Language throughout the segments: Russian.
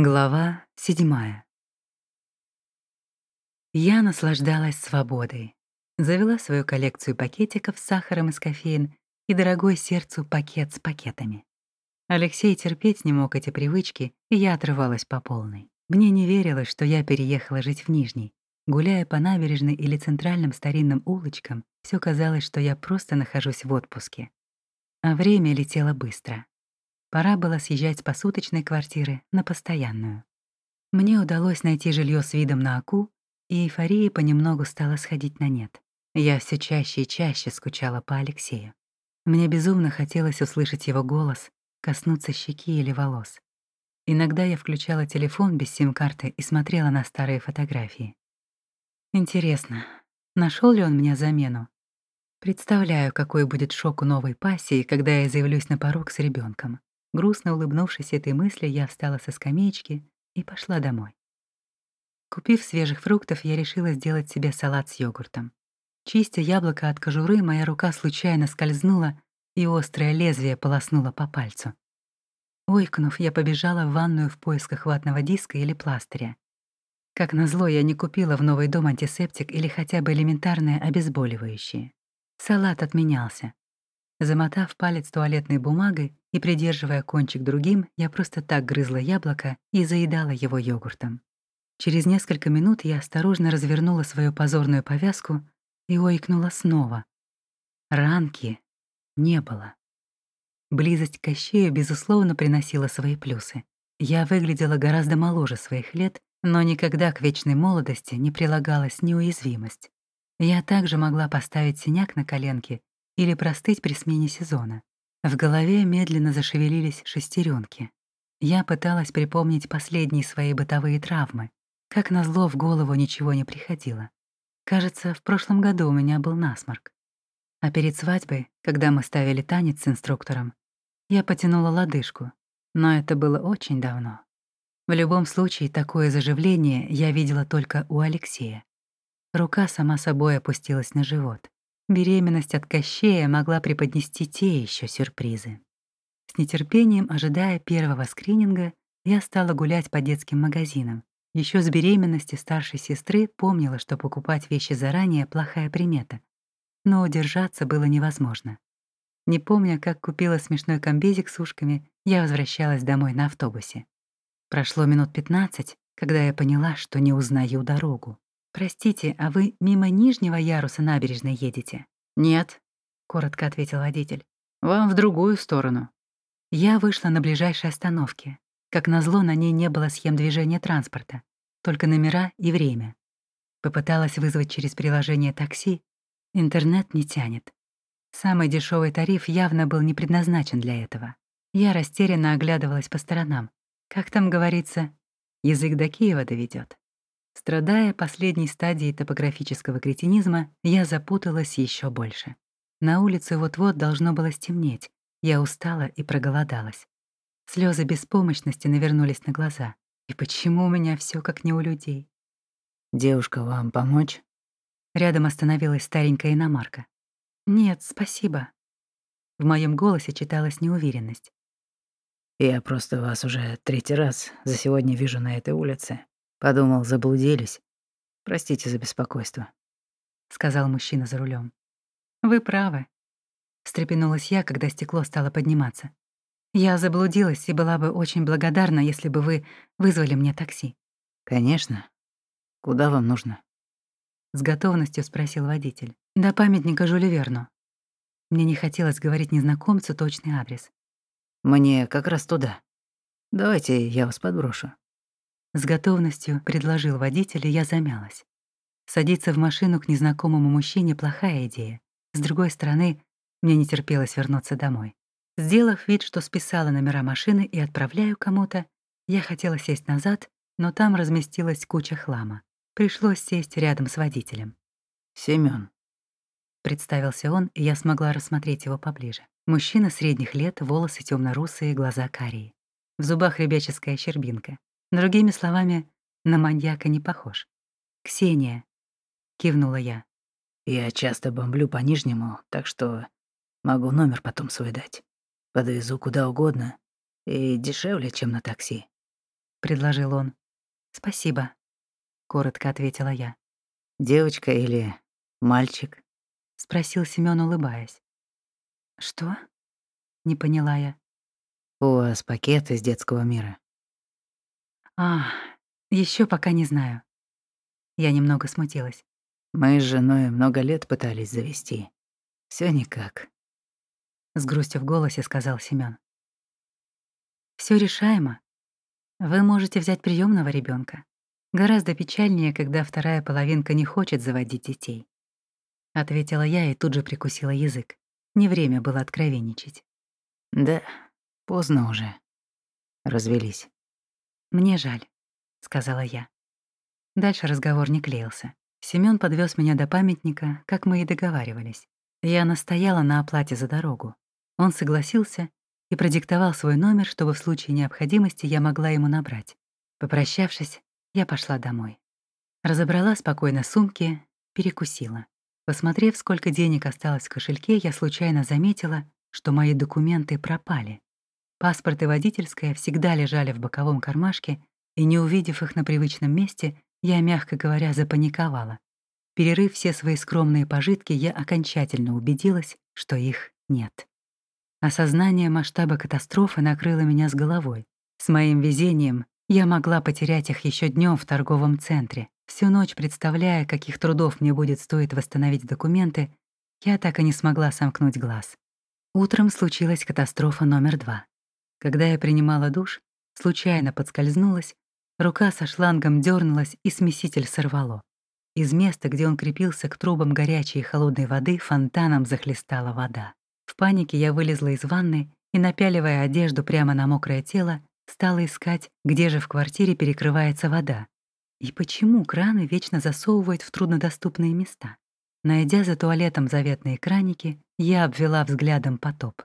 Глава седьмая. Я наслаждалась свободой. Завела свою коллекцию пакетиков с сахаром из кофеин и дорогой сердцу пакет с пакетами. Алексей терпеть не мог эти привычки, и я отрывалась по полной. Мне не верилось, что я переехала жить в Нижний. Гуляя по набережной или центральным старинным улочкам, все казалось, что я просто нахожусь в отпуске. А время летело быстро. Пора было съезжать с посуточной квартиры на постоянную. Мне удалось найти жилье с видом на Аку, и эйфория понемногу стала сходить на нет. Я все чаще и чаще скучала по Алексею. Мне безумно хотелось услышать его голос, коснуться щеки или волос. Иногда я включала телефон без сим-карты и смотрела на старые фотографии. Интересно, нашел ли он мне замену? Представляю, какой будет шок у новой пассии, когда я заявлюсь на порог с ребенком. Грустно улыбнувшись этой мысли, я встала со скамеечки и пошла домой. Купив свежих фруктов, я решила сделать себе салат с йогуртом. Чистя яблоко от кожуры, моя рука случайно скользнула, и острое лезвие полоснуло по пальцу. Ойкнув, я побежала в ванную в поисках ватного диска или пластыря. Как назло, я не купила в новый дом антисептик или хотя бы элементарное обезболивающее. Салат отменялся. Замотав палец туалетной бумагой и придерживая кончик другим, я просто так грызла яблоко и заедала его йогуртом. Через несколько минут я осторожно развернула свою позорную повязку и ойкнула снова. Ранки не было. Близость к Кощею, безусловно, приносила свои плюсы. Я выглядела гораздо моложе своих лет, но никогда к вечной молодости не прилагалась неуязвимость. Я также могла поставить синяк на коленке или простыть при смене сезона. В голове медленно зашевелились шестеренки. Я пыталась припомнить последние свои бытовые травмы. Как назло, в голову ничего не приходило. Кажется, в прошлом году у меня был насморк. А перед свадьбой, когда мы ставили танец с инструктором, я потянула лодыжку, но это было очень давно. В любом случае, такое заживление я видела только у Алексея. Рука сама собой опустилась на живот. Беременность от Кощея могла преподнести те еще сюрпризы. С нетерпением, ожидая первого скрининга, я стала гулять по детским магазинам. Еще с беременности старшей сестры помнила, что покупать вещи заранее — плохая примета. Но удержаться было невозможно. Не помня, как купила смешной комбезик с ушками, я возвращалась домой на автобусе. Прошло минут 15, когда я поняла, что не узнаю дорогу. «Простите, а вы мимо нижнего яруса набережной едете?» «Нет», — коротко ответил водитель. «Вам в другую сторону». Я вышла на ближайшей остановке. Как назло, на ней не было схем движения транспорта, только номера и время. Попыталась вызвать через приложение такси. Интернет не тянет. Самый дешевый тариф явно был не предназначен для этого. Я растерянно оглядывалась по сторонам. Как там говорится, язык до Киева доведет. Страдая последней стадией топографического кретинизма, я запуталась еще больше. На улице вот-вот должно было стемнеть. Я устала и проголодалась. Слезы беспомощности навернулись на глаза. И почему у меня все как не у людей? «Девушка, вам помочь?» Рядом остановилась старенькая иномарка. «Нет, спасибо». В моем голосе читалась неуверенность. «Я просто вас уже третий раз за сегодня вижу на этой улице. Подумал, заблудились. Простите за беспокойство», — сказал мужчина за рулем. «Вы правы», — встрепенулась я, когда стекло стало подниматься. «Я заблудилась и была бы очень благодарна, если бы вы вызвали мне такси». «Конечно. Куда вам нужно?» С готовностью спросил водитель. «До памятника Жюлю Верну». Мне не хотелось говорить незнакомцу точный адрес. «Мне как раз туда. Давайте я вас подброшу». С готовностью предложил водитель, и я замялась. Садиться в машину к незнакомому мужчине — плохая идея. С другой стороны, мне не терпелось вернуться домой. Сделав вид, что списала номера машины и отправляю кому-то, я хотела сесть назад, но там разместилась куча хлама. Пришлось сесть рядом с водителем. Семён. Представился он, и я смогла рассмотреть его поближе. Мужчина средних лет, волосы темно русые глаза карие. В зубах ребяческая щербинка. Другими словами, на маньяка не похож. «Ксения», — кивнула я. «Я часто бомблю по Нижнему, так что могу номер потом свой дать. Подвезу куда угодно и дешевле, чем на такси». — предложил он. «Спасибо», — коротко ответила я. «Девочка или мальчик?» — спросил Семён, улыбаясь. «Что?» — не поняла я. «У вас пакет из детского мира». «А, еще пока не знаю». Я немного смутилась. «Мы с женой много лет пытались завести. Все никак», — с грустью в голосе сказал Семён. Все решаемо. Вы можете взять приемного ребенка. Гораздо печальнее, когда вторая половинка не хочет заводить детей. Ответила я и тут же прикусила язык. Не время было откровенничать. Да, поздно уже. Развелись. Мне жаль, сказала я. Дальше разговор не клеился. Семён подвез меня до памятника, как мы и договаривались. Я настояла на оплате за дорогу. Он согласился, и продиктовал свой номер, чтобы в случае необходимости я могла ему набрать. Попрощавшись, я пошла домой. Разобрала спокойно сумки, перекусила. Посмотрев, сколько денег осталось в кошельке, я случайно заметила, что мои документы пропали. Паспорт и водительская всегда лежали в боковом кармашке, и, не увидев их на привычном месте, я, мягко говоря, запаниковала. Перерыв все свои скромные пожитки, я окончательно убедилась, что их нет. Осознание масштаба катастрофы накрыло меня с головой. С моим везением я могла потерять их еще днем в торговом центре. Всю ночь представляя, каких трудов мне будет стоить восстановить документы, я так и не смогла сомкнуть глаз. Утром случилась катастрофа номер два. Когда я принимала душ, случайно подскользнулась, рука со шлангом дернулась и смеситель сорвало. Из места, где он крепился к трубам горячей и холодной воды, фонтаном захлестала вода. В панике я вылезла из ванны и, напяливая одежду прямо на мокрое тело, стала искать, где же в квартире перекрывается вода. И почему краны вечно засовывают в труднодоступные места? Найдя за туалетом заветные краники, я обвела взглядом потоп.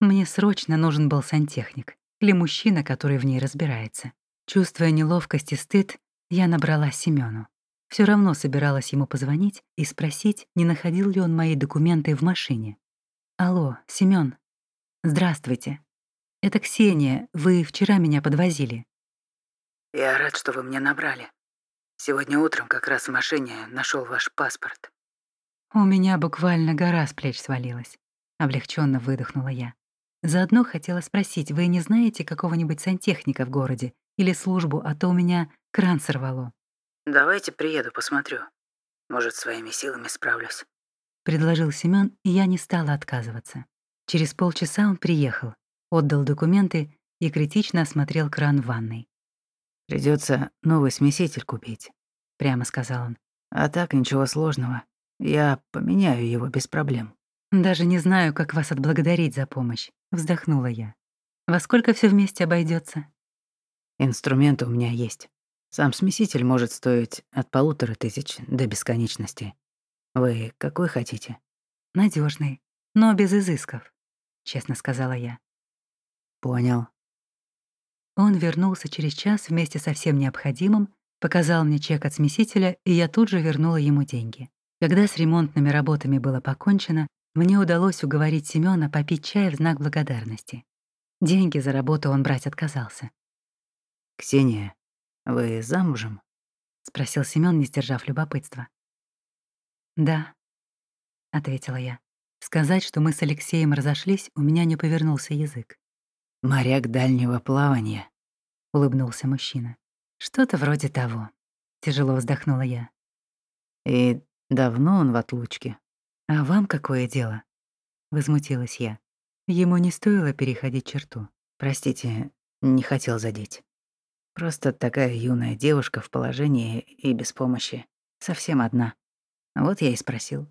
Мне срочно нужен был сантехник или мужчина, который в ней разбирается. Чувствуя неловкость и стыд, я набрала Семёну. Все равно собиралась ему позвонить и спросить, не находил ли он мои документы в машине. Алло, Семён. Здравствуйте. Это Ксения. Вы вчера меня подвозили. Я рад, что вы мне набрали. Сегодня утром как раз в машине нашел ваш паспорт. У меня буквально гора с плеч свалилась. Облегченно выдохнула я. Заодно хотела спросить, вы не знаете какого-нибудь сантехника в городе или службу, а то у меня кран сорвало. Давайте приеду, посмотрю. Может, своими силами справлюсь предложил Семён, и я не стала отказываться. Через полчаса он приехал, отдал документы и критично осмотрел кран в ванной. Придется новый смеситель купить», — прямо сказал он. «А так ничего сложного. Я поменяю его без проблем». «Даже не знаю, как вас отблагодарить за помощь», — вздохнула я. «Во сколько все вместе обойдется? «Инструменты у меня есть. Сам смеситель может стоить от полутора тысяч до бесконечности. «Вы какой хотите?» Надежный, но без изысков», — честно сказала я. «Понял». Он вернулся через час вместе со всем необходимым, показал мне чек от смесителя, и я тут же вернула ему деньги. Когда с ремонтными работами было покончено, мне удалось уговорить Семёна попить чай в знак благодарности. Деньги за работу он брать отказался. «Ксения, вы замужем?» — спросил Семён, не сдержав любопытства. «Да», — ответила я. Сказать, что мы с Алексеем разошлись, у меня не повернулся язык. «Моряк дальнего плавания», — улыбнулся мужчина. «Что-то вроде того», — тяжело вздохнула я. «И давно он в отлучке?» «А вам какое дело?» — возмутилась я. Ему не стоило переходить черту. «Простите, не хотел задеть. Просто такая юная девушка в положении и без помощи. Совсем одна. Вот я и спросил.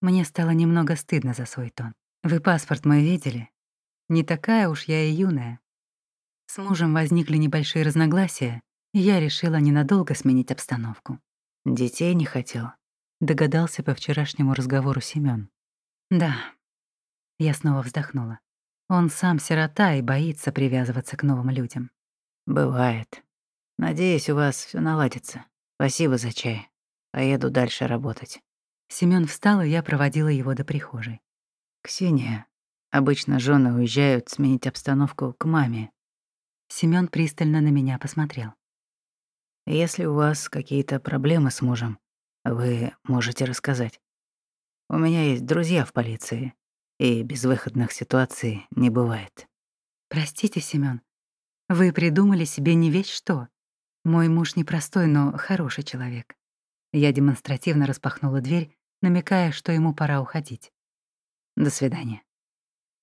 Мне стало немного стыдно за свой тон. Вы паспорт мой видели? Не такая уж я и юная. С мужем возникли небольшие разногласия, и я решила ненадолго сменить обстановку. Детей не хотел. Догадался по вчерашнему разговору Семён. Да. Я снова вздохнула. Он сам сирота и боится привязываться к новым людям. Бывает. Надеюсь, у вас все наладится. Спасибо за чай. Поеду дальше работать. Семён встал, и я проводила его до прихожей. «Ксения, обычно жены уезжают сменить обстановку к маме». Семён пристально на меня посмотрел. Если у вас какие-то проблемы с мужем, вы можете рассказать. У меня есть друзья в полиции, и безвыходных ситуаций не бывает. Простите, Семён, вы придумали себе не весь что. Мой муж непростой, но хороший человек. Я демонстративно распахнула дверь, намекая, что ему пора уходить. До свидания.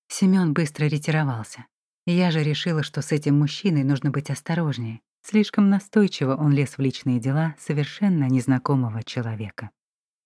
Семён быстро ретировался. Я же решила, что с этим мужчиной нужно быть осторожнее. Слишком настойчиво он лез в личные дела совершенно незнакомого человека.